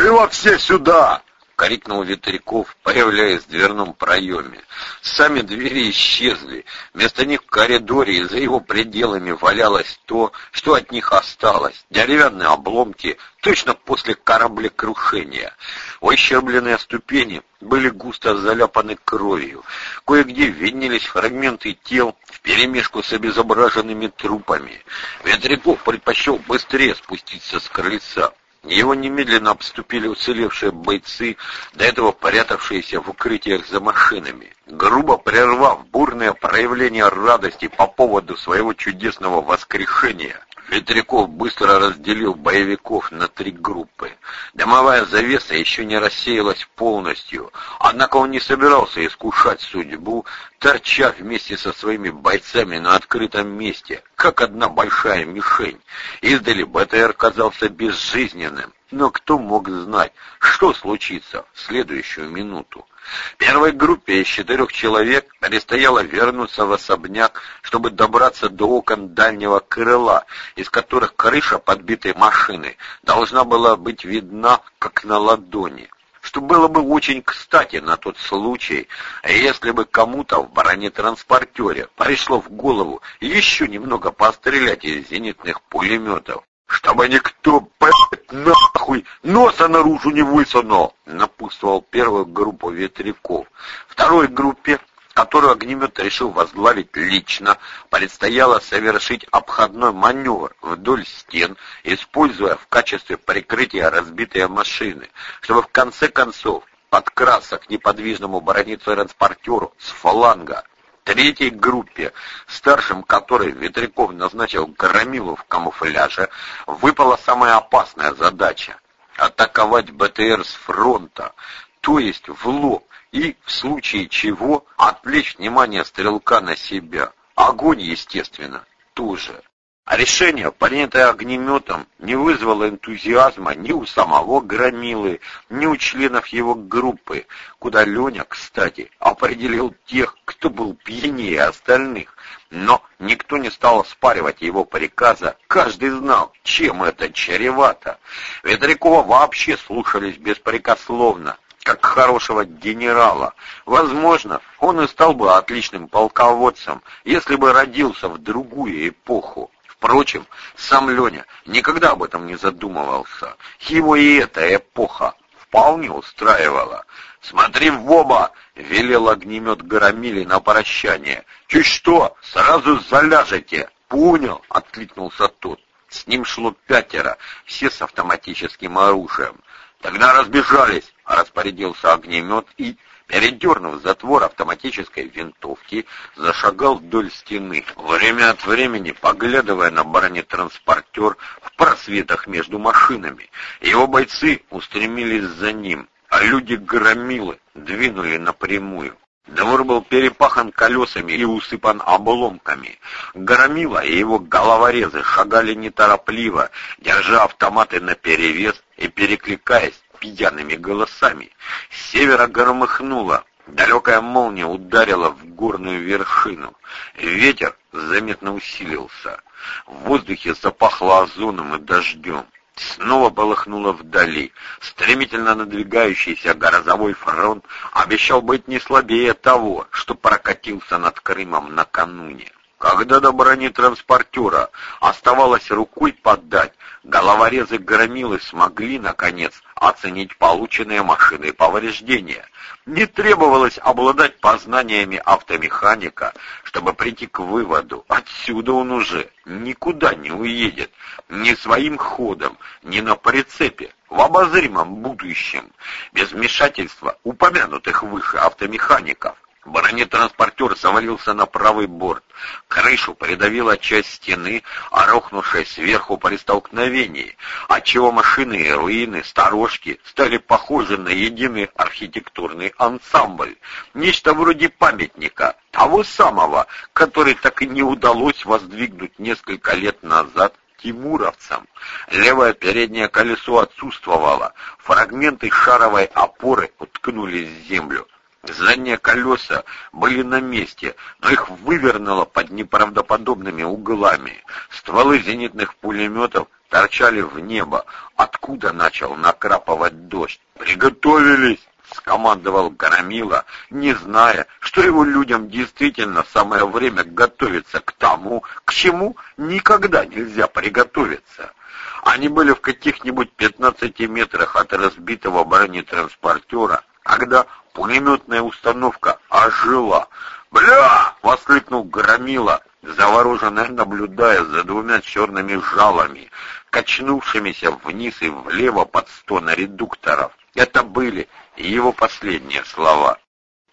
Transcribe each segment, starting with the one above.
«Живо все сюда!» — крикнул Ветряков, появляясь в дверном проеме. Сами двери исчезли. Вместо них в коридоре и за его пределами валялось то, что от них осталось. Деревянные обломки, точно после кораблекрушения. Выщербленные ступени были густо заляпаны кровью. Кое-где виднелись фрагменты тел вперемешку с обезображенными трупами. Ветряков предпочел быстрее спуститься с крыльца. Его немедленно обступили уцелевшие бойцы, до этого порятавшиеся в укрытиях за машинами. Грубо прервав бурное проявление радости по поводу своего чудесного воскрешения, Ветряков быстро разделил боевиков на три группы. Дымовая завеса еще не рассеялась полностью, однако он не собирался искушать судьбу, торча вместе со своими бойцами на открытом месте, как одна большая мишень. Издали БТР казался безжизненным, но кто мог знать, что случится в следующую минуту. Первой группе из четырех человек предстояло вернуться в особняк, чтобы добраться до окон дальнего крыла, из которых крыша подбитой машины должна была быть видна, как на ладони. Что было бы очень кстати на тот случай, если бы кому-то в бронетранспортере пришло в голову еще немного пострелять из зенитных пулеметов чтобы никто, блядь, нахуй, носа наружу не высунул, напутствовал первую группу ветряков. Второй группе, которую огнемет решил возглавить лично, предстояло совершить обходной маневр вдоль стен, используя в качестве прикрытия разбитые машины, чтобы в конце концов подкрасться к неподвижному бронетранспортеру с фаланга третьей группе, старшим которой Ветряков назначил Громилу в камуфляже, выпала самая опасная задача — атаковать БТР с фронта, то есть в лоб, и, в случае чего, отвлечь внимание стрелка на себя. Огонь, естественно, тоже. А решение, принятое огнеметом, не вызвало энтузиазма ни у самого Громилы, ни у членов его группы, куда Леня, кстати, определил тех, кто был пьянее остальных. Но никто не стал оспаривать его приказа, каждый знал, чем это чревато. Ветрякова вообще слушались беспрекословно, как хорошего генерала. Возможно, он и стал бы отличным полководцем, если бы родился в другую эпоху. Впрочем, сам Леня никогда об этом не задумывался. Его и эта эпоха вполне устраивала. «Смотри в оба!» — велел огнемет громили на прощание. «Чуть что, сразу заляжете!» «Понял!» — откликнулся тот. С ним шло пятеро, все с автоматическим оружием. «Тогда разбежались!» — распорядился огнемет и передернув затвор автоматической винтовки, зашагал вдоль стены, время от времени поглядывая на бронетранспортер в просветах между машинами. Его бойцы устремились за ним, а люди-громилы двинули напрямую. Двор был перепахан колесами и усыпан обломками. Громила и его головорезы шагали неторопливо, держа автоматы наперевес и перекликаясь пьяными голосами. С севера громыхнуло, далекая молния ударила в горную вершину. Ветер заметно усилился. В воздухе запахло озоном и дождем. Снова полыхнуло вдали. Стремительно надвигающийся грозовой фронт обещал быть не слабее того, что прокатился над Крымом накануне. Когда до бронетранспортера оставалось рукой подать, головорезы громилы смогли, наконец, оценить полученные машины повреждения. Не требовалось обладать познаниями автомеханика, чтобы прийти к выводу, отсюда он уже никуда не уедет, ни своим ходом, ни на прицепе, в обозримом будущем, без вмешательства упомянутых выше автомехаников. Бронетранспортер завалился на правый борт. Крышу придавила часть стены, а рухнувшая сверху при столкновении, отчего машины и руины, сторожки стали похожи на единый архитектурный ансамбль. Нечто вроде памятника, того самого, который так и не удалось воздвигнуть несколько лет назад тимуровцам. Левое переднее колесо отсутствовало, фрагменты шаровой опоры уткнулись в землю. Задние колеса были на месте, но их вывернуло под неправдоподобными углами. Стволы зенитных пулеметов торчали в небо, откуда начал накрапывать дождь. «Приготовились!» — скомандовал Громила, не зная, что его людям действительно самое время готовиться к тому, к чему никогда нельзя приготовиться. Они были в каких-нибудь 15 метрах от разбитого бронетранспортера, когда пулеметная установка ожила. «Бля!» — воскликнул Громила, завороженно наблюдая за двумя черными жалами, качнувшимися вниз и влево под стона редукторов. Это были его последние слова.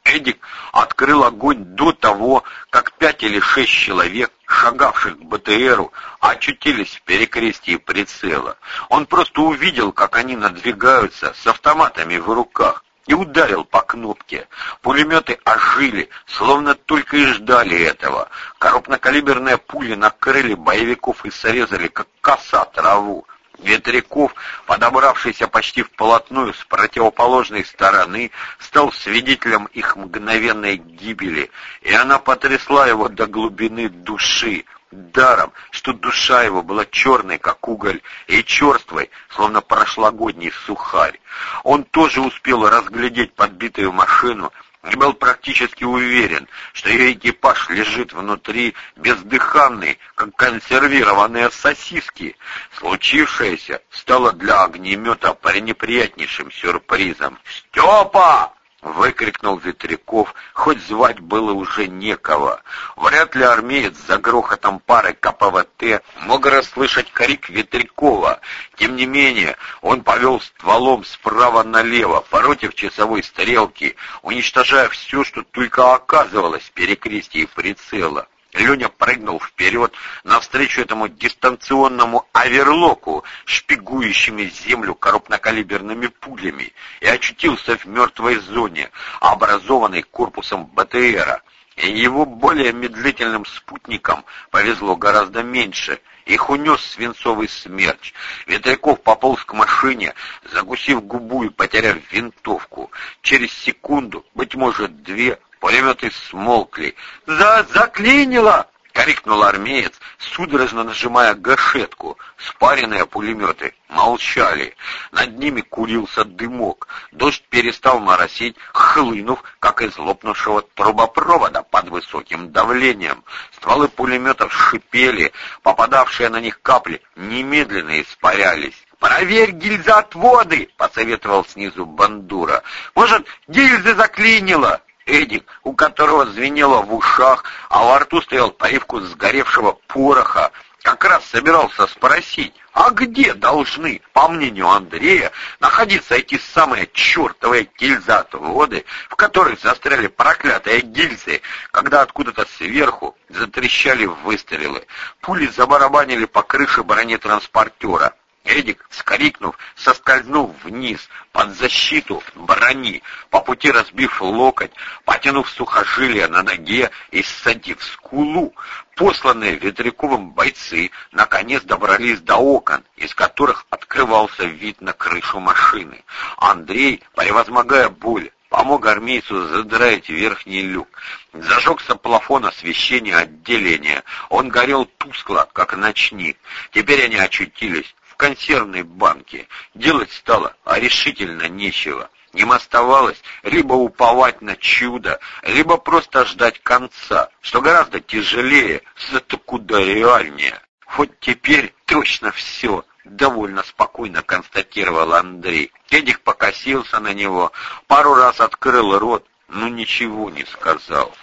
Эдик открыл огонь до того, как пять или шесть человек, шагавших к БТРу, очутились в перекрестии прицела. Он просто увидел, как они надвигаются с автоматами в руках и ударил по кнопке. Пулеметы ожили, словно только и ждали этого. Крупнокалиберные пули накрыли боевиков и срезали, как коса траву. Ветряков, подобравшийся почти вплотную с противоположной стороны, стал свидетелем их мгновенной гибели, и она потрясла его до глубины души, даром, что душа его была черной, как уголь, и черствой, словно прошлогодний сухарь. Он тоже успел разглядеть подбитую машину, и был практически уверен, что ее экипаж лежит внутри бездыханный, как консервированные сосиски. Случившееся стало для огнемета пренеприятнейшим сюрпризом. «Степа!» — выкрикнул Ветряков, хоть звать было уже некого. Вряд ли армеец за грохотом пары КПВТ мог расслышать крик Ветрякова. Тем не менее, он повел стволом справа налево, против часовой стрелки, уничтожая все, что только оказывалось в перекрестии прицела. Леня прыгнул вперед навстречу этому дистанционному аверлоку, шпигующими землю крупнокалиберными пулями, и очутился в мертвой зоне, образованной корпусом БТРа. И его более медлительным спутникам повезло гораздо меньше. Их унес свинцовый смерч. Ветряков пополз к машине, загусив губу и потеряв винтовку. Через секунду, быть может, две, Пулеметы смолкли. «За... заклинило!» — крикнул армеец, судорожно нажимая гашетку. Спаренные пулеметы молчали. Над ними курился дымок. Дождь перестал моросить, хлынув, как из лопнувшего трубопровода под высоким давлением. Стволы пулеметов шипели, попадавшие на них капли немедленно испарялись. «Проверь гильзоотводы!» — посоветовал снизу Бандура. «Может, гильзы заклинило?» Эдик, у которого звенело в ушах, а во рту стоял привкус сгоревшего пороха, как раз собирался спросить, а где должны, по мнению Андрея, находиться эти самые чертовые гильзоотводы, в которых застряли проклятые гильзы, когда откуда-то сверху затрещали выстрелы. Пули забарабанили по крыше бронетранспортера. Эдик, скрикнув, соскользнул вниз, под защиту брони, по пути разбив локоть, потянув сухожилие на ноге и ссадив скулу. Посланные Ветряковым бойцы наконец добрались до окон, из которых открывался вид на крышу машины. Андрей, превозмогая боль, помог армейцу задраить верхний люк. Зажегся плафон освещения отделения. Он горел тускло, как ночник. Теперь они очутились консервной банке. Делать стало решительно нечего. Им оставалось либо уповать на чудо, либо просто ждать конца, что гораздо тяжелее, зато куда реальнее. Хоть теперь точно все, довольно спокойно констатировал Андрей. Эдик покосился на него, пару раз открыл рот, но ничего не сказал.